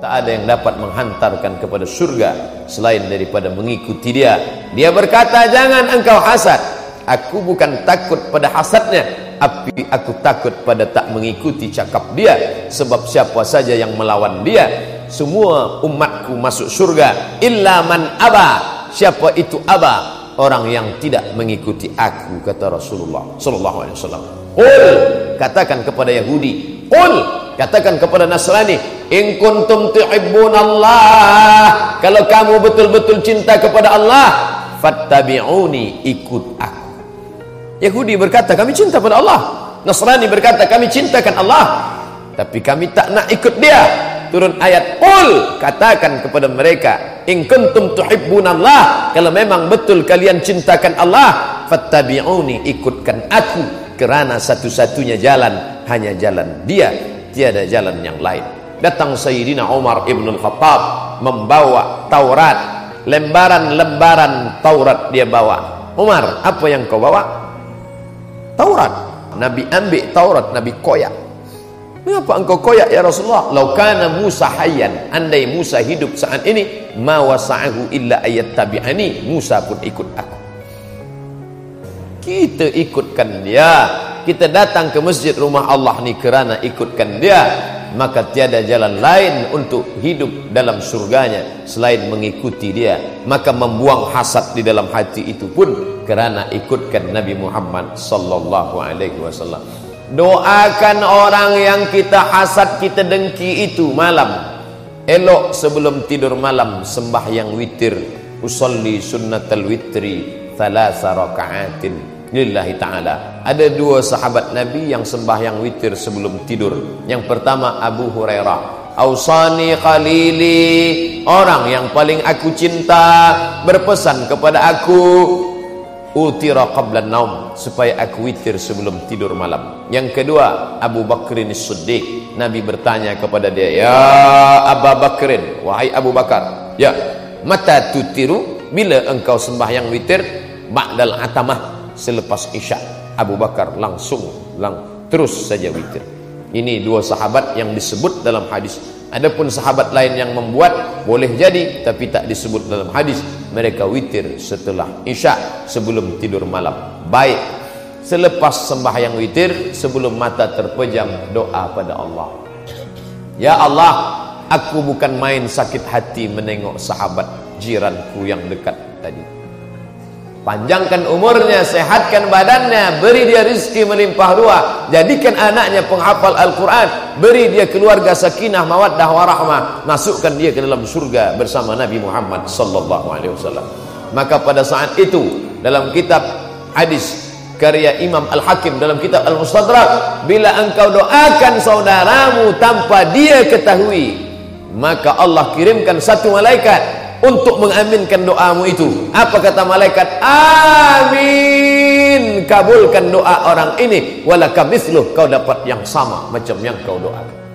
Tak ada yang dapat menghantarkan kepada surga selain daripada mengikuti dia. Dia berkata, "Jangan engkau hasad. Aku bukan takut pada hasadnya, tapi aku takut pada tak mengikuti cakap dia. Sebab siapa saja yang melawan dia, semua umatku masuk surga illa man aba. Siapa itu aba? Orang yang tidak mengikuti aku," kata Rasulullah sallallahu alaihi wasallam. Qul katakan kepada Yahudi, "Qul katakan kepada Nasrani, In kuntum Allah. Kalau kamu betul-betul cinta kepada Allah Fattabi'uni ikut aku. Yahudi berkata kami cinta kepada Allah. Nasrani berkata kami cintakan Allah. Tapi kami tak nak ikut dia. Turun ayat Qul Katakan kepada mereka In kuntum Allah. Kalau memang betul kalian cintakan Allah Fattabi'uni ikutkan aku. Kerana satu-satunya jalan Hanya jalan dia Tiada jalan yang lain datang Sayyidina Umar Ibn Al-Khattab membawa Taurat lembaran-lembaran Taurat dia bawa Umar apa yang kau bawa? Taurat Nabi ambil Taurat Nabi koyak Mengapa engkau koyak ya Rasulullah? Laukana Musa hayyan, andai Musa hidup saat ini, ma wasa'ahu illa ayat tabi'ani, Musa pun ikut aku. Kita ikutkan dia. Kita datang ke masjid rumah Allah ni kerana ikutkan dia maka tiada jalan lain untuk hidup dalam surganya selain mengikuti dia. Maka membuang hasad di dalam hati itu pun kerana ikutkan Nabi Muhammad sallallahu alaihi wasallam. Doakan orang yang kita hasad kita dengki itu malam. Elok sebelum tidur malam sembahyang witir. Usolli sunnatal witri thalatha raka'atin lillahi ta'ala. Ada dua sahabat Nabi yang sembahyang witir sebelum tidur. Yang pertama Abu Hurairah. Ausani Khalili. Orang yang paling aku cinta. Berpesan kepada aku utira qabla naum supaya aku witir sebelum tidur malam. Yang kedua Abu Bakrin Siddiq. Nabi bertanya kepada dia ya Abu Bakrin wahai Abu Bakar ya mata tutiru bila engkau sembahyang witir? Ba'dal atamah selepas isyak Abu Bakar langsung lang terus saja witir. Ini dua sahabat yang disebut dalam hadis. Adapun sahabat lain yang membuat boleh jadi tapi tak disebut dalam hadis. Mereka witir setelah isyak sebelum tidur malam. Baik. Selepas sembahyang witir sebelum mata terpejam doa pada Allah. Ya Allah aku bukan main sakit hati menengok sahabat jiranku yang dekat tadi Panjangkan umurnya, sehatkan badannya, beri dia rizki melimpah ruah, jadikan anaknya penghafal Al-Quran, beri dia keluarga sakinah, mawaddah, warahmah, masukkan dia ke dalam surga bersama Nabi Muhammad sallallahu alaihi wasallam. Maka pada saat itu dalam kitab hadis karya Imam Al-Hakim dalam kitab Al-Mustadrak, bila engkau doakan saudaramu tanpa dia ketahui, maka Allah kirimkan satu malaikat untuk mengaminkan doamu itu. Apa kata malaikat? Amin. Kabulkan doa orang ini. Walaka misluh. Kau dapat yang sama macam yang kau doakan.